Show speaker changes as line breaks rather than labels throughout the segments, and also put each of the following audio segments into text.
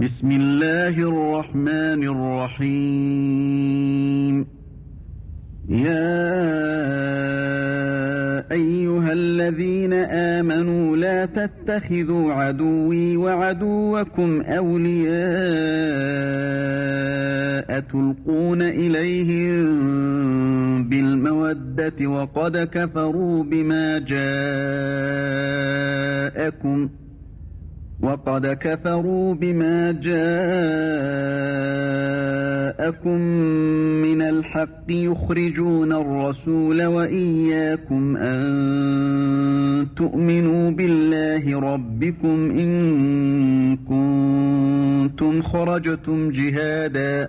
بسم الله الرحمن الرحيم. يا أيها الذين آمنوا لا تتخذوا عدوي وعدوكم أولياء تلقون إليهم بالمودة وقد كفروا بما جاءكم وقد كفروا بما جاءكم من الحق يخرجون الرسول وإياكم أن تؤمنوا بالله ربكم إن كنتم خرجتم جهادا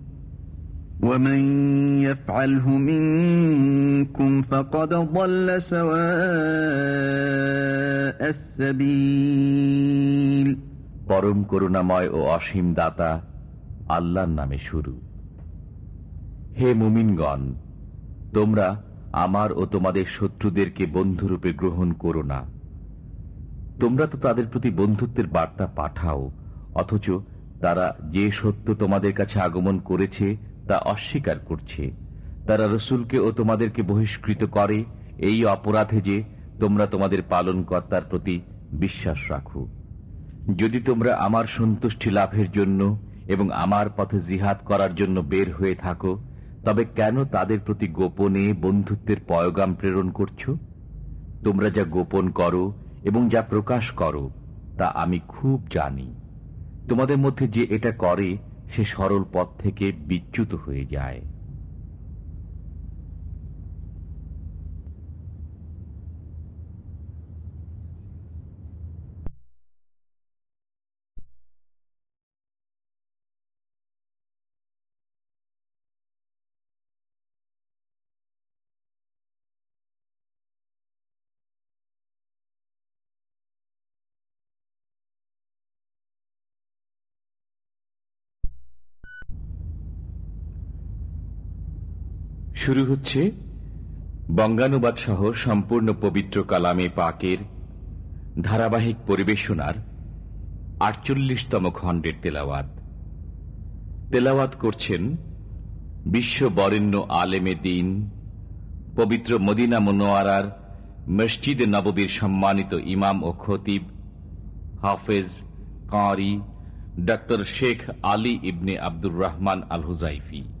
ومن يفعله منكم فقد ضل سواء السبيل
পরম করুণাময় ও অসীম দাতা আল্লাহর নামে শুরু হে মুমিনগণ তোমরা আমার ও তোমাদের শত্রুদেরকে বন্ধুরূপে গ্রহণ করো না তোমরা তো তাদের প্রতি বন্ধুত্বের বার্তা পাঠাও অথচ তারা যে সত্য তোমাদের কাছে আগমন করেছে তা অস্বীকার করছে। তারা রসুলকে ও তোমাদেরকে বহিষ্কৃত করে। এই অপরাধে যে তোমরা তোমাদের পালনকর্তার প্রতি বিশ্বাস রাখো। যদি তোমরা আমার সন্তুষ্টি লাভের জন্য এবং আমার পথে জিহাদ করার জন্য বের হয়ে থাকো, তবে কেন তাদের প্রতি গোপনে বন্ধুত্বের পয়গাম প্রেরণ করছ? তোমরা যা গোপন করো এবং যা প্রকাশ করো, তা আমি খুব জানি। তোমাদের মধ্যে যে এটা করে সে সরল পথ থেকে বিচ্যুত হয়ে যায়। শুরু হচ্ছে বঙ্গানুবাদ সহ সম্পূর্ণ পবিত্র কালামে পাকের ধারাবাহিক পরিবেশনার আটচল্লিশতম খণ্ডের তেলাওয়াত। তেলাওয়াত করছেন বিশ্ব বরেণ্য আলেমে দিন, পবিত্র মদিনা মনোয়ারার মসজিদে নববীর সম্মানিত ইমাম ও খতিব হাফেজ কাঁরি ডক্টর শেখ আলী ইবনে আব্দুর রহমান আল হুজাইফি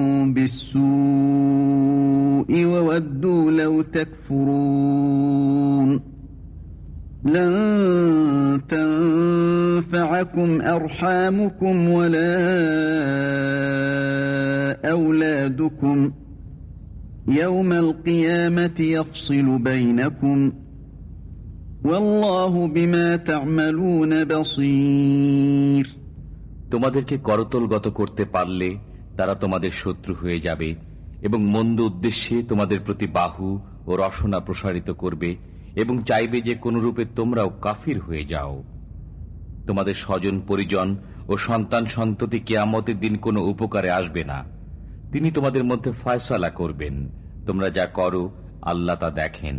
بالسوء وودوا لو تكفرون لن تنفعكم أرحامكم ولا أولادكم يوم القيامة يفصل بينكم والله بما تعملون بصير
তোমাদেরকে করতলগত করতে পারলে তারা তোমাদের শত্রু হয়ে যাবে এবং মন্দ উদ্দেশ্যে তোমাদের প্রতি বাহু ও রসনা প্রসারিত করবে এবং চাইবে যে কোন রূপে তোমরাও কাফির হয়ে যাও তোমাদের স্বজন পরিজন ও সন্তান সন্ততি কেয়ামতের দিন কোনো উপকারে আসবে না তিনি তোমাদের মধ্যে ফয়সলা করবেন তোমরা যা করো আল্লাহ তা দেখেন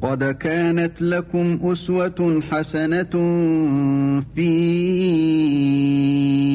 قد كانت لكم أسوة حسنة في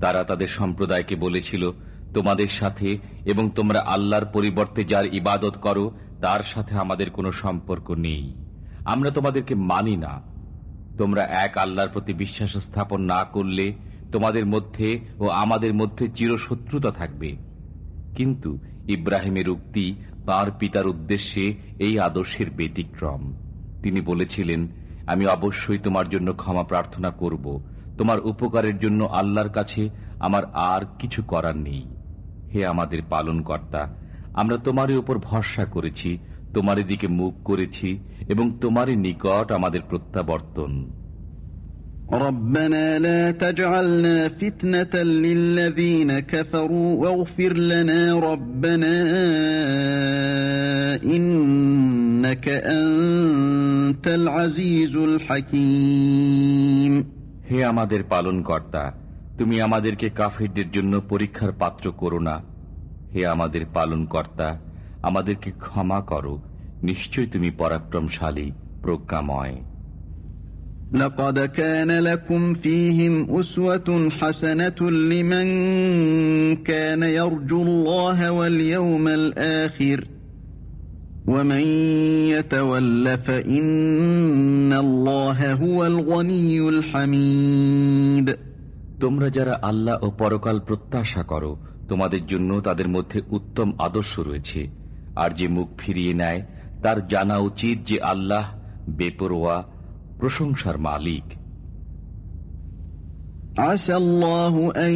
তারা তাদের সম্প্রদায়কে বলেছিল, তোমাদের সাথে এবং তোমরা আল্লাহর পরিবর্তে যার ইবাদত করো, তার সাথে আমাদের কোনো সম্পর্ক নেই। আমরা তোমাদেরকে মানি না। তোমরা এক আল্লাহর প্রতি বিশ্বাস স্থাপন না করলে তোমাদের মধ্যে ও আমাদের মধ্যে চিরশত্রুতা থাকবে। কিন্তু ইব্রাহিমের উক্তি তার পিতার উদ্দেশ্যে এই আদর্শের ব্যতিক্রম। তিনি বলেছিলেন, আমি অবশ্যই তোমার জন্য ক্ষমা প্রার্থনা করব। তোমার উপকারের জন্য আল্লাহর কাছে আমার আর কিছু করার নেই হে আমাদের পালন কর্তা আমরা তোমারই উপর ভরসা করেছি তোমার দিকে মুখ করেছি এবং তোমারই নিকট আমাদের প্রত্যাবর্তন
ربنا لا تجعلنا فتنة للذين كفروا واغفر لنا ربنا إنك أنت العزيز الحكيم
হে আমাদের পালন কর্তা তুমি আমাদেরকে কাফিরদের জন্য পরীক্ষার পাত্র করো না হে আমাদের পালন কর্তা আমাদেরকে ক্ষমা করো নিশ্চয় তুমি পরাক্রমশালী প্রজ্ঞাময়
لقد كان لكم فيهم أسوة حسنة لمن كان يرجو الله واليوم الآخر
তোমরা যারা আল্লাহ ও পরকাল প্রত্যাশা করো, তোমাদের জন্য তাদের মধ্যে উত্তম আদর্শ রয়েছে। আর যে মুখ ফিরিয়ে নেয়, তার জানা উচিত যে আল্লাহ বেপরোয়া, প্রশংসার মালিক।
عسى الله أن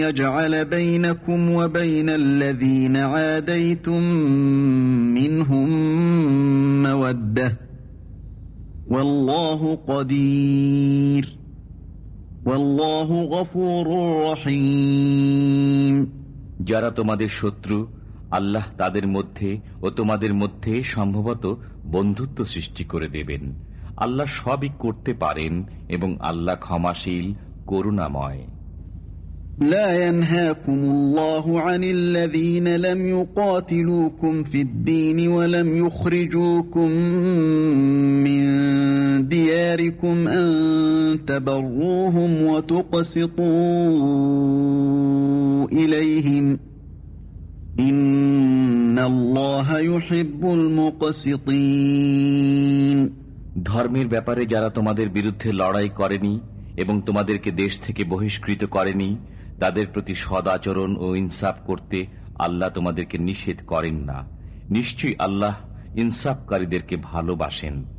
يجعل بينكم وبين الذين عاديتم منهم مودة والله قدير والله غفور رحيم
যারা তোমাদের শত্রু আল্লাহ তাদের মধ্যে ও তোমাদের মধ্যে সম্ভবত বন্ধুত্ব সৃষ্টি করে দেবেন আল্লাহ সবই করতে পারেন এবং আল্লাহ ক্ষমাশীল করুণাময়
لا ينهاكم الله عن الذين لم يقاتلوكم في الدين ولم يخرجوكم من دياركم أن تبروهم وتقسطوا إليهم إن الله يحب المقسطين
ধর্মের ব্যাপারে যারা তোমাদের বিরুদ্ধে লড়াই করেনি এবং তোমাদেরকে দেশ থেকে বহিষ্কৃত করেনি, তাদের প্রতি সদাচরণ ও ইনসাফ করতে আল্লাহ তোমাদেরকে নিষেধ করেন না। নিশ্চয়ই আল্লাহ ইনসাফকারীদেরকে ভালোবাসেন।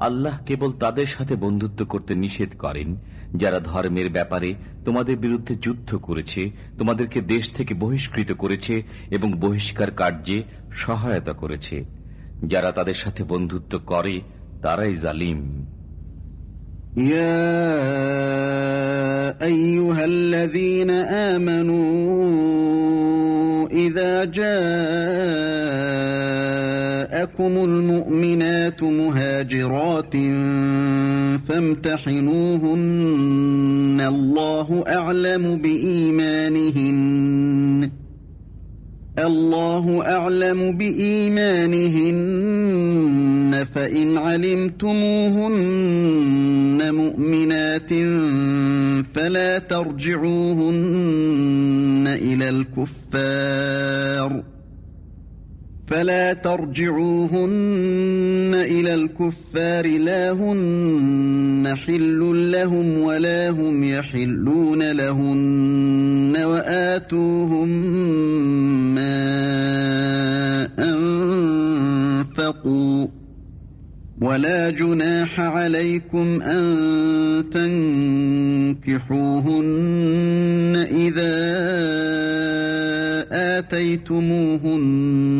আল্লাহ কেবল তাদের সাথে বন্ধুত্ব করতে নিষেধ করেন, যারা ধর্মের ব্যাপারে তোমাদের বিরুদ্ধে যুদ্ধ করেছে, তোমাদেরকে দেশ থেকে বহিষ্কৃত করেছে এবং বহিষ্কার কার্যে সহায়তা করেছে। যারা তাদের সাথে বন্ধুত্ব করে, তারাই জালিম।
يا جاءكم المؤمنات مهاجرات فامتحنوهن. الله أعلم بإيمانهن. الله أعلم بإيمانهن. فإن علمتموهن مؤمنات فلا ترجعوهن إلى الكفار. فلا ترجعوهن إلى الكفار لا هن حل لهم ولا هم يحلون لهن وآتوهم ما أنفقوا. ولا جناح عليكم أن تنكحوهن إذا آتيتموهن.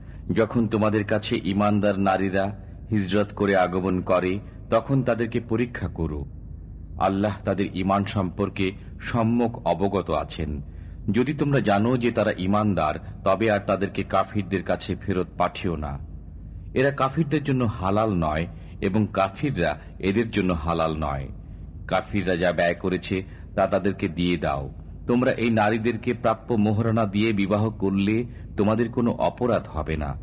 যখন তোমাদের কাছে ইমানদার নারীরা হিজরত করে আগমন করে, তখন তাদেরকে পরীক্ষা করো। আল্লাহ তাদের ইমান সম্পর্কে সম্যক অবগত আছেন। যদি তোমরা জানো যে তারা ইমানদার তবে আর তাদেরকে কাফিরদের কাছে ফেরত পাঠিও না। এরা কাফিরদের জন্য হালাল নয় এবং কাফিররা এদের জন্য হালাল নয়। কাফিররা যা ব্যয় করেছে, তা তাদেরকে দিয়ে দাও। তোমরা এই নারীদেরকে প্রাপ্য মোহরানা দিয়ে বিবাহ করলে তোমাদের কোনো অপরাধ হবে না।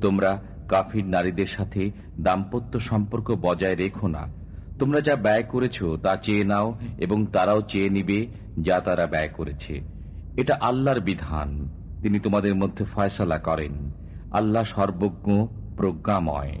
তোমরা কাফির নারীদের সাথে দাম্পত্য সম্পর্ক বজায় রেখো না। তোমরা যা ব্যয় করেছ তা চেয়ে নাও এবং তারাও চেয়ে নিবে যা তারা ব্যয় করেছে। এটা আল্লাহর বিধান। তিনি তোমাদের মধ্যে ফয়সলা করেন। আল্লাহ সর্বজ্ঞ, প্রজ্ঞাময়।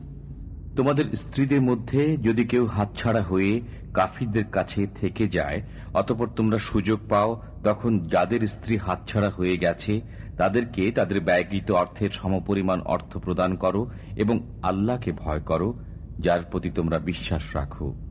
তোমাদের স্ত্রীদের মধ্যে যদি কেউ হাতছাড়া হয়ে কাফিরদের কাছে থেকে যায়, অতপর তোমরা সুযোগ পাও, তখন যাদের স্ত্রী হাতছাড়া হয়ে গেছে, তাদেরকে তাদের ব্যয়কৃত অর্থের সমপরিমাণ অর্থ প্রদান করো এবং আল্লাহকে ভয় করো, যার প্রতি তোমরা বিশ্বাস রাখো।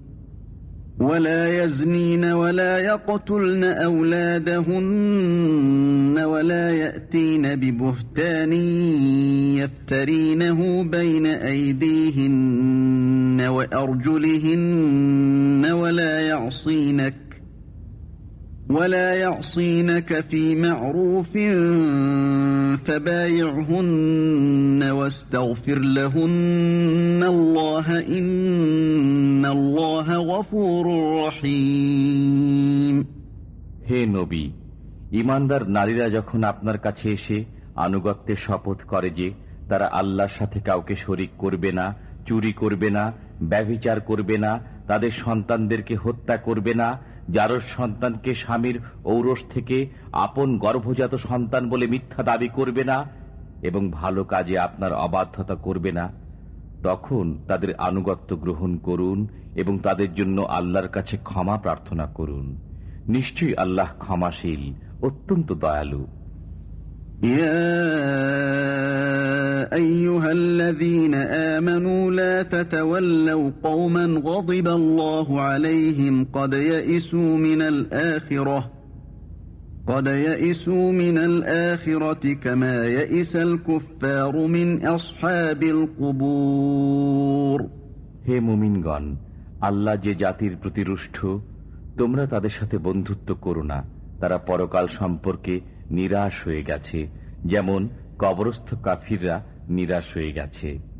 ولا يزنين ولا يقتلن أولادهن ولا يأتين ببهتان يفترينه بين أيديهن وأرجلهن ولا يعصينك ولا يعصينك في معروف فبايعهن واستغفر لهن الله إن الله غفور رحيم
হে নবী ইমানদার নারীরা যখন আপনার কাছে এসে আনুগত্যের শপথ করে যে তারা আল্লাহর সাথে কাউকে শরিক করবে না চুরি করবে না ব্যভিচার করবে না তাদের সন্তানদেরকে হত্যা করবে না যার সন্তানকে স্বামীর ঔরস থেকে আপন গর্ভজাত সন্তান বলে মিথ্যা দাবি করবে না এবং ভালো কাজে আপনার অবাধ্যতা করবে না, তখন তাদের আনুগত্য গ্রহণ করুন এবং তাদের জন্য আল্লাহর কাছে ক্ষমা প্রার্থনা করুন। নিশ্চয়ই আল্লাহ ক্ষমাশীল, অত্যন্ত দয়ালু।
يا أيها الذين آمنوا لا تتولوا قوما غضب الله عليهم قد يئسوا من الآخرة قد يئسوا من الآخرة كما يئس الكفار من أصحاب القبور
হে মুমিনগণ আল্লাহ যে জাতির প্রতি রুষ্ট তোমরা তাদের সাথে বন্ধুত্ব করো না তারা পরকাল সম্পর্কে নিরাশ হয়ে গেছে। যেমন কবরস্থ কাফিররা নিরাশ হয়ে গেছে।